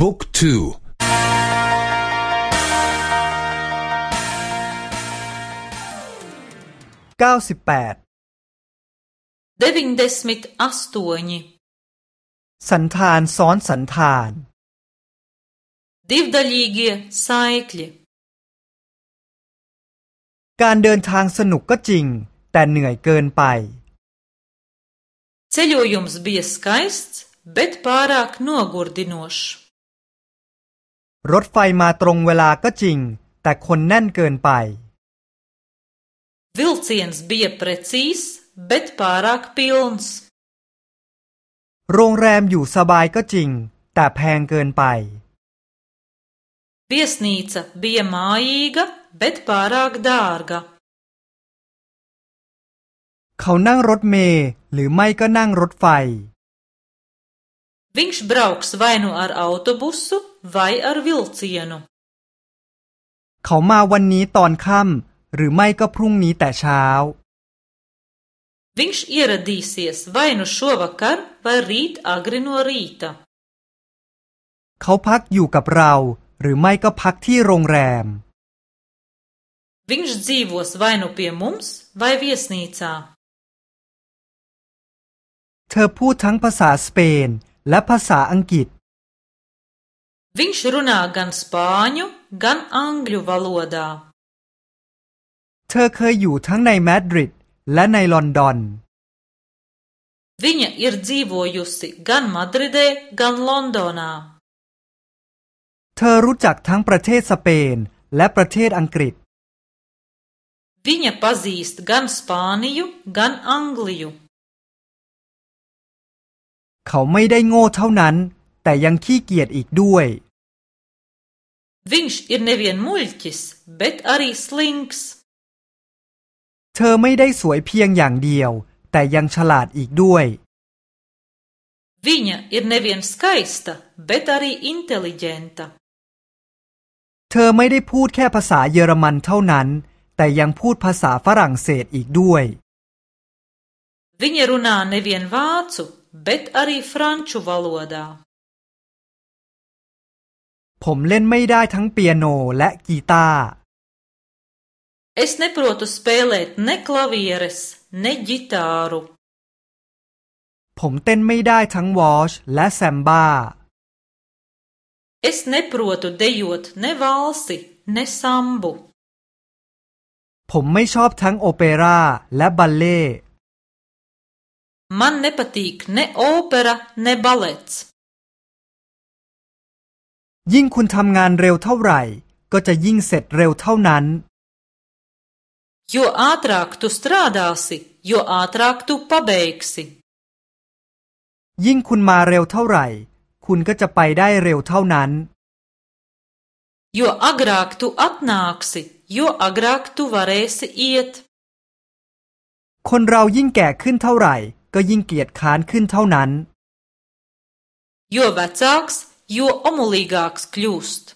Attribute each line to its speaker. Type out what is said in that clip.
Speaker 1: บุ๊กทู
Speaker 2: เก้าสิบแปด
Speaker 3: deviņdesmit astoņi
Speaker 2: สันธานซ้อนสันธาน
Speaker 3: divdaļīgie saikļi
Speaker 2: การเดินทางสนุกก็จริง แต่เหนื่อยเกินไป
Speaker 3: ceļojums bija skaists bet pārāk nogurdinošs
Speaker 2: รถไฟมาตรงเวลาก็จริง แต่คนแน่นเกินไป
Speaker 3: vilciens bija precīzs bet pārāk pilns
Speaker 2: โรงแรมอยู่สบายก็จริง แต่แพงเกินไป
Speaker 3: viesnīca bija mājīga bet pārāk dārga
Speaker 2: เขานั่งรถเมล์หรือไม่ก็นั่งรถไฟ
Speaker 3: Viņš brauks vai nu ar autobusu vai ar vilcienu.
Speaker 2: เขามาวันนี้ตอนค่ำหรือไม่ก็พรุ่งนี้แต่เช้า
Speaker 3: Viņš ieradīsies vai nu šovakar vai rīt agri no rīta.
Speaker 2: เขาพักอยู่กับเรา หรือไม่ก็พักที่โรงแรม
Speaker 3: Viņš dzīvos vai nu pie mums vai viesnīcā.
Speaker 2: เธอพูดทั้งภาษาสเปนและภาษาอังกฤษ
Speaker 3: Viņš runā gan spāņu, gan angļu valodā.
Speaker 2: เธอเคยอยู่ทั้งในมาดริดและในลอนดอน
Speaker 3: Viņa ir dzīvojusi gan Madridē, gan Londonā.
Speaker 2: เธอรู้จักทั้งประเทศสเปนและประเทศอังกฤษ
Speaker 3: Viņa pazīst gan Spāniju, gan Angliju.
Speaker 2: เขาไม่ได้โง่เท่านั้น แต่ยังขี้เกียจอีกด้วย
Speaker 3: Viņš ir nevien muļķis, bet arī slinks.
Speaker 2: เธอไม่ได้สวยเพียงอย่างเดียว แต่ยังฉลาดอีกด้วย
Speaker 3: Viņa ir nevien skaista, bet arī inteliģenta.
Speaker 2: เธอไม่ได้พูดแค่ภาษาเยอรมันเท่านั้น แต่ยังพูดภาษาฝรั่งเศสอีกด้วย
Speaker 3: Viņa runā nevien vācu, bet arī franču valodā.
Speaker 2: ผมเล่นไม่ได้ทั้งเปียโนและกีตาร์
Speaker 3: Es neprotu spēlēt ne klavieres, ne ģitāru.
Speaker 2: ผมเต้นไม่ได้ทั้งวอชและแซมบ้า
Speaker 3: Es neprotu dejot ne valsi, ne sambu.
Speaker 2: ผมไม่ชอบทั้งโอเปร่าและบัลเล่
Speaker 3: Man nepatīk ne opera, ne balets.
Speaker 2: ยิ่งคุณทำงานเร็วเท่าไหร่ ก็จะยิ่งเสร็จเร็วเท่านั้น
Speaker 3: Jo ātrāk tu strādāsi, jo ātrāk tu pabeigsi.
Speaker 2: ยิ่งคุณมาเร็วเท่าไหร่ คุณก็จะไปได้เร็วเท่านั้น
Speaker 3: Jo agrāk tu atnāksi, jo agrāk tu varēsi iet.
Speaker 2: คนเรายิ่งแก่ขึ้นเท่าไหร่ ก็ยิ่งเกียจค้านขึ้นเท่านั้น
Speaker 3: Jo vecāks, jo omulīgāks kļūst.